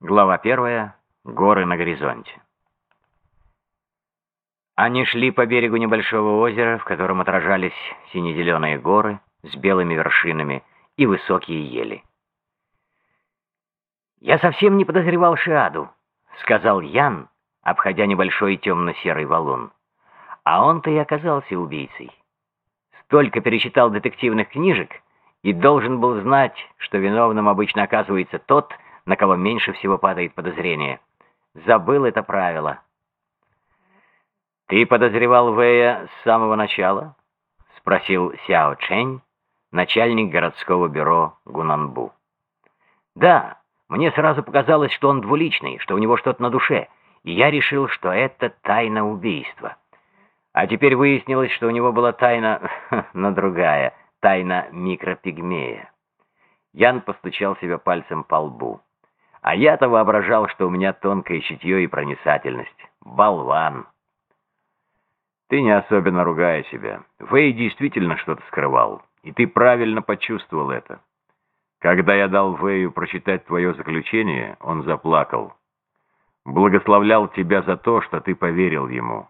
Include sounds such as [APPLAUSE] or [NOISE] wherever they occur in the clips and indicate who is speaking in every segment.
Speaker 1: Глава первая. Горы на горизонте. Они шли по берегу небольшого озера, в котором отражались сине-зеленые горы с белыми вершинами и высокие ели. «Я совсем не подозревал Шиаду», — сказал Ян, обходя небольшой темно-серый валун. «А он-то и оказался убийцей. Столько перечитал детективных книжек и должен был знать, что виновным обычно оказывается тот, на кого меньше всего падает подозрение. Забыл это правило. «Ты подозревал Вэя с самого начала?» — спросил Сяо Чэнь, начальник городского бюро Гунанбу. «Да, мне сразу показалось, что он двуличный, что у него что-то на душе, и я решил, что это тайна убийства. А теперь выяснилось, что у него была тайна, [LAUGHS] но другая, тайна микропигмея». Ян постучал себя пальцем по лбу. А я-то воображал, что у меня тонкое чутье и проницательность. Болван. Ты не особенно ругай себя. Фэй действительно что-то скрывал, и ты правильно почувствовал это. Когда я дал Вэю прочитать твое заключение, он заплакал. Благословлял тебя за то, что ты поверил ему.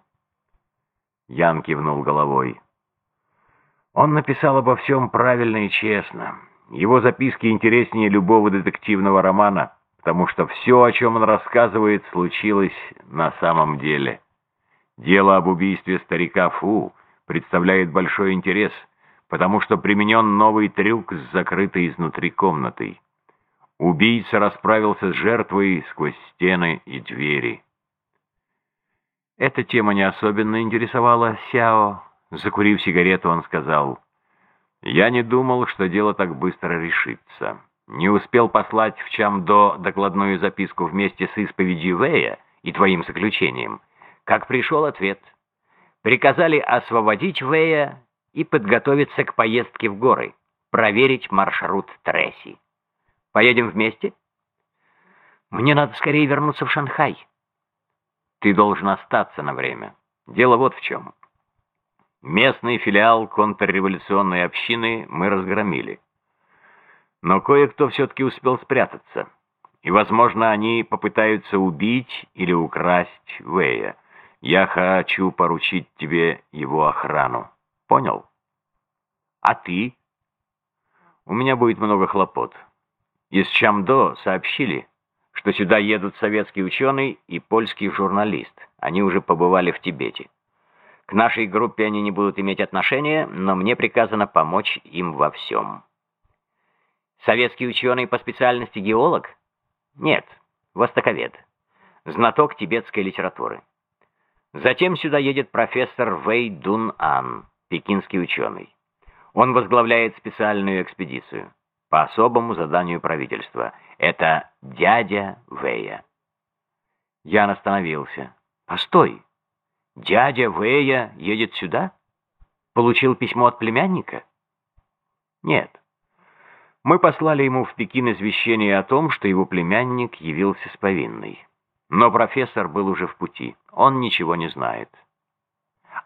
Speaker 1: Ян кивнул головой. Он написал обо всем правильно и честно. Его записки интереснее любого детективного романа — потому что все, о чем он рассказывает, случилось на самом деле. Дело об убийстве старика Фу представляет большой интерес, потому что применен новый трюк с закрытой изнутри комнатой. Убийца расправился с жертвой сквозь стены и двери. Эта тема не особенно интересовала Сяо. Закурив сигарету, он сказал, «Я не думал, что дело так быстро решится». Не успел послать в Чамдо докладную записку вместе с исповедью Вэя и твоим заключением, как пришел ответ. Приказали освободить Вэя и подготовиться к поездке в горы, проверить маршрут Тресси. Поедем вместе? Мне надо скорее вернуться в Шанхай. Ты должен остаться на время. Дело вот в чем. Местный филиал контрреволюционной общины мы разгромили. Но кое-кто все-таки успел спрятаться. И, возможно, они попытаются убить или украсть Вэя. Я хочу поручить тебе его охрану. Понял? А ты? У меня будет много хлопот. Из Чамдо сообщили, что сюда едут советский ученый и польский журналист. Они уже побывали в Тибете. К нашей группе они не будут иметь отношения, но мне приказано помочь им во всем. Советский ученый по специальности геолог? Нет, востоковед. Знаток тибетской литературы. Затем сюда едет профессор Вэй Дун Ан, пекинский ученый. Он возглавляет специальную экспедицию по особому заданию правительства. Это дядя Вэя. Ян остановился. «Постой! Дядя Вэя едет сюда? Получил письмо от племянника?» «Нет. Мы послали ему в Пекин извещение о том, что его племянник явился с повинной. Но профессор был уже в пути. Он ничего не знает.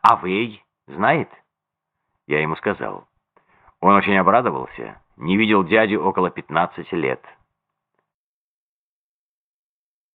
Speaker 1: А Вэй знает? Я ему сказал. Он очень обрадовался. Не видел дядю около 15 лет.